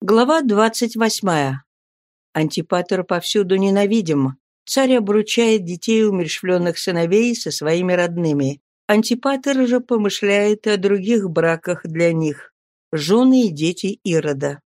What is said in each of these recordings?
Глава двадцать восьмая. Антипатер повсюду ненавидим. Царь обручает детей умерщвленных сыновей со своими родными. Антипатер же помышляет о других браках для них. Жены и дети Ирода.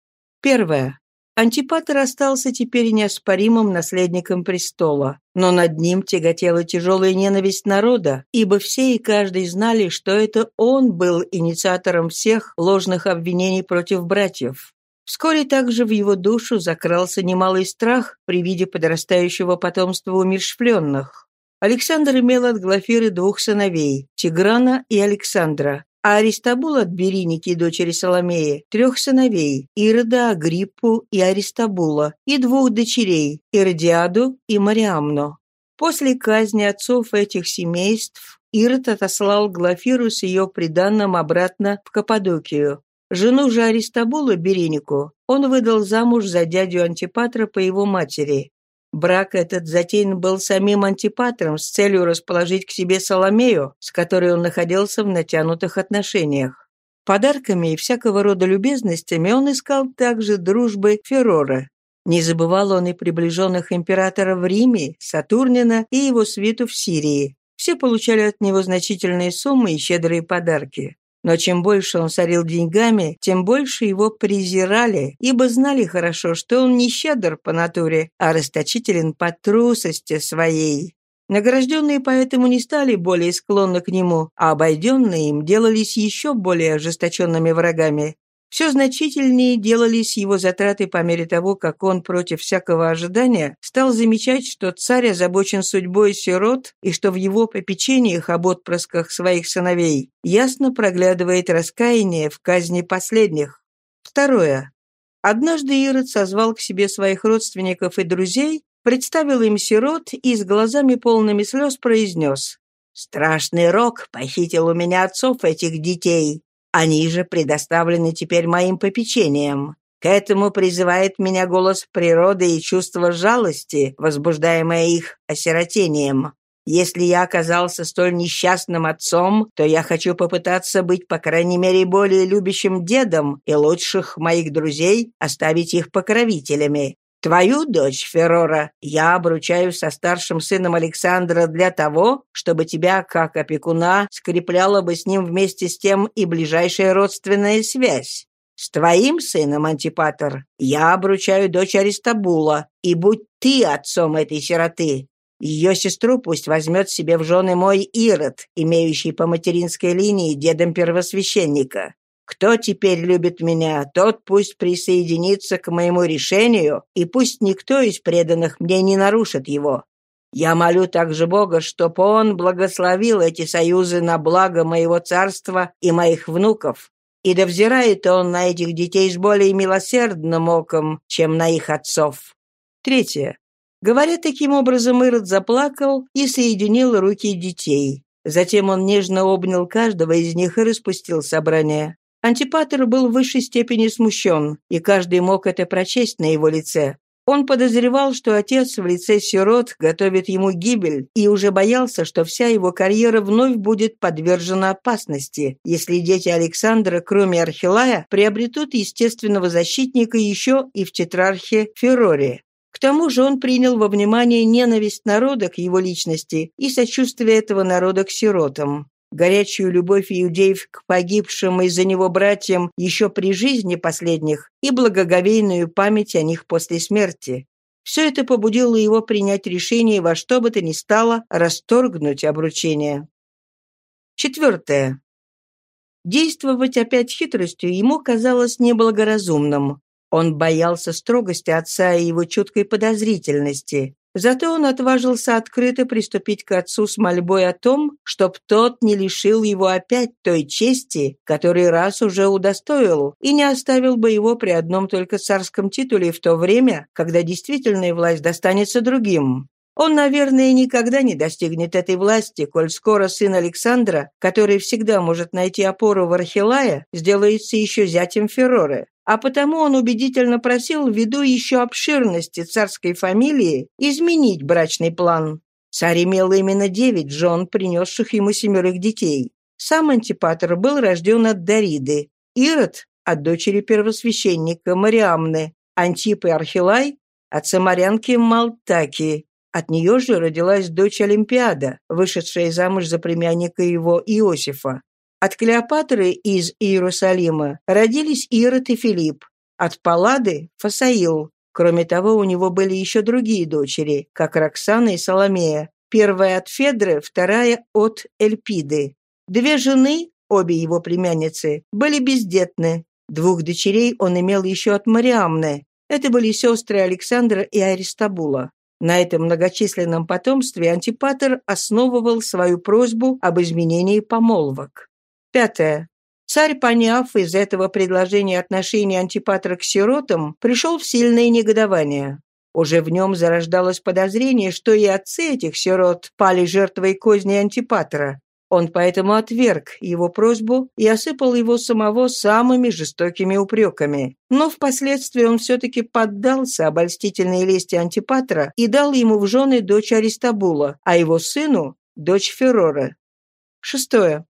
Первое. Антипатер остался теперь неоспоримым наследником престола, но над ним тяготела тяжелая ненависть народа, ибо все и каждый знали, что это он был инициатором всех ложных обвинений против братьев. Вскоре также в его душу закрался немалый страх при виде подрастающего потомства умершвленных. Александр имел от Глафиры двух сыновей – Тиграна и Александра, а Аристабул от Бериники, дочери Соломеи, трех сыновей – Ирода, Агриппу и Аристабула, и двух дочерей – Иродиаду и Мариамну. После казни отцов этих семейств Ирод отослал Глафиру с ее приданным обратно в Каппадокию, Жену же Аристабула, Беренику, он выдал замуж за дядю Антипатра по его матери. Брак этот затеян был самим Антипатром с целью расположить к себе Соломею, с которой он находился в натянутых отношениях. Подарками и всякого рода любезностями он искал также дружбы Феррора. Не забывал он и приближенных императора в Риме, Сатурнина и его свиту в Сирии. Все получали от него значительные суммы и щедрые подарки. Но чем больше он сорил деньгами, тем больше его презирали, ибо знали хорошо, что он не щедр по натуре, а расточителен по трусости своей. Награжденные поэтому не стали более склонны к нему, а обойденные им делались еще более ожесточенными врагами. Все значительнее делались его затраты по мере того, как он против всякого ожидания стал замечать, что царь озабочен судьбой сирот и что в его попечениях об отпрысках своих сыновей ясно проглядывает раскаяние в казни последних. Второе. Однажды Ирод созвал к себе своих родственников и друзей, представил им сирот и с глазами полными слез произнес «Страшный рок похитил у меня отцов этих детей. Они же предоставлены теперь моим попечением. К этому призывает меня голос природы и чувство жалости, возбуждаемое их осиротением. Если я оказался столь несчастным отцом, то я хочу попытаться быть, по крайней мере, более любящим дедом и лучших моих друзей оставить их покровителями. Твою дочь, Феррора, я обручаю со старшим сыном Александра для того, чтобы тебя, как опекуна, скрепляла бы с ним вместе с тем и ближайшая родственная связь. С твоим сыном, Антипатор, я обручаю дочь Аристабула, и будь ты отцом этой сироты. Ее сестру пусть возьмет себе в жены мой Ирод, имеющий по материнской линии дедом первосвященника. Кто теперь любит меня, тот пусть присоединится к моему решению, и пусть никто из преданных мне не нарушит его. Я молю также Бога, чтоб Он благословил эти союзы на благо моего царства и моих внуков, и да взирает Он на этих детей с более милосердным оком, чем на их отцов. Третье. Говоря таким образом, Ирод заплакал и соединил руки детей. Затем он нежно обнял каждого из них и распустил собрание. Антипатер был в высшей степени смущен, и каждый мог это прочесть на его лице. Он подозревал, что отец в лице сирот готовит ему гибель, и уже боялся, что вся его карьера вновь будет подвержена опасности, если дети Александра, кроме Архилая, приобретут естественного защитника еще и в тетрархе Ферроре. К тому же он принял во внимание ненависть народа к его личности и сочувствие этого народа к сиротам горячую любовь иудеев к погибшим из-за него братьям еще при жизни последних и благоговейную память о них после смерти. Все это побудило его принять решение во что бы то ни стало расторгнуть обручение. Четвертое. Действовать опять хитростью ему казалось неблагоразумным. Он боялся строгости отца и его чуткой подозрительности. Зато он отважился открыто приступить к отцу с мольбой о том, чтоб тот не лишил его опять той чести, которой раз уже удостоил, и не оставил бы его при одном только царском титуле в то время, когда действительная власть достанется другим. Он, наверное, никогда не достигнет этой власти, коль скоро сын Александра, который всегда может найти опору в Архилае, сделается еще зятем Ферроры а потому он убедительно просил ввиду еще обширности царской фамилии изменить брачный план. Царь имел именно девять жен, принесших ему семерых детей. Сам Антипатр был рожден от Дариды, Ирод – от дочери первосвященника Мариамны, Антипы Архилай от самарянки Малтаки. От нее же родилась дочь Олимпиада, вышедшая замуж за племянника его Иосифа. От Клеопатры из Иерусалима родились Ирод и Филипп, от Паллады – Фасаил. Кроме того, у него были еще другие дочери, как Роксана и Соломея. Первая от Федры, вторая от Эльпиды. Две жены, обе его племянницы, были бездетны. Двух дочерей он имел еще от Мариамны. Это были сестры Александра и Аристабула. На этом многочисленном потомстве Антипатер основывал свою просьбу об изменении помолвок. Пятое. Царь, поняв из этого предложения отношения Антипатра к сиротам, пришел в сильное негодование. Уже в нем зарождалось подозрение, что и отцы этих сирот пали жертвой козни Антипатра, он поэтому отверг его просьбу и осыпал его самого самыми жестокими упреками. Но впоследствии он все-таки поддался обольстительной лести Антипатра и дал ему в жены дочь Аристабула, а его сыну – дочь Феррора. Шестое.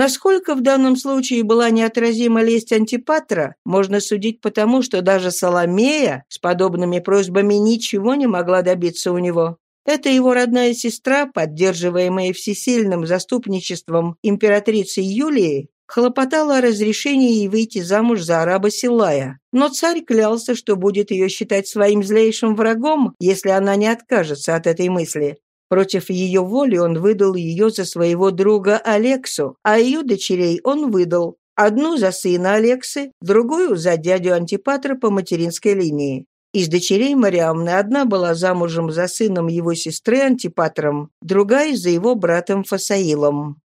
Насколько в данном случае была неотразима лесть Антипатра, можно судить потому, что даже Соломея с подобными просьбами ничего не могла добиться у него. Это его родная сестра, поддерживаемая всесильным заступничеством императрицы Юлии, хлопотала о разрешении ей выйти замуж за араба Силая. Но царь клялся, что будет ее считать своим злейшим врагом, если она не откажется от этой мысли. Против ее воли он выдал ее за своего друга Алексу, а ее дочерей он выдал. Одну за сына Алексы, другую за дядю Антипатра по материнской линии. Из дочерей Мариамны одна была замужем за сыном его сестры Антипатром, другая за его братом Фасаилом.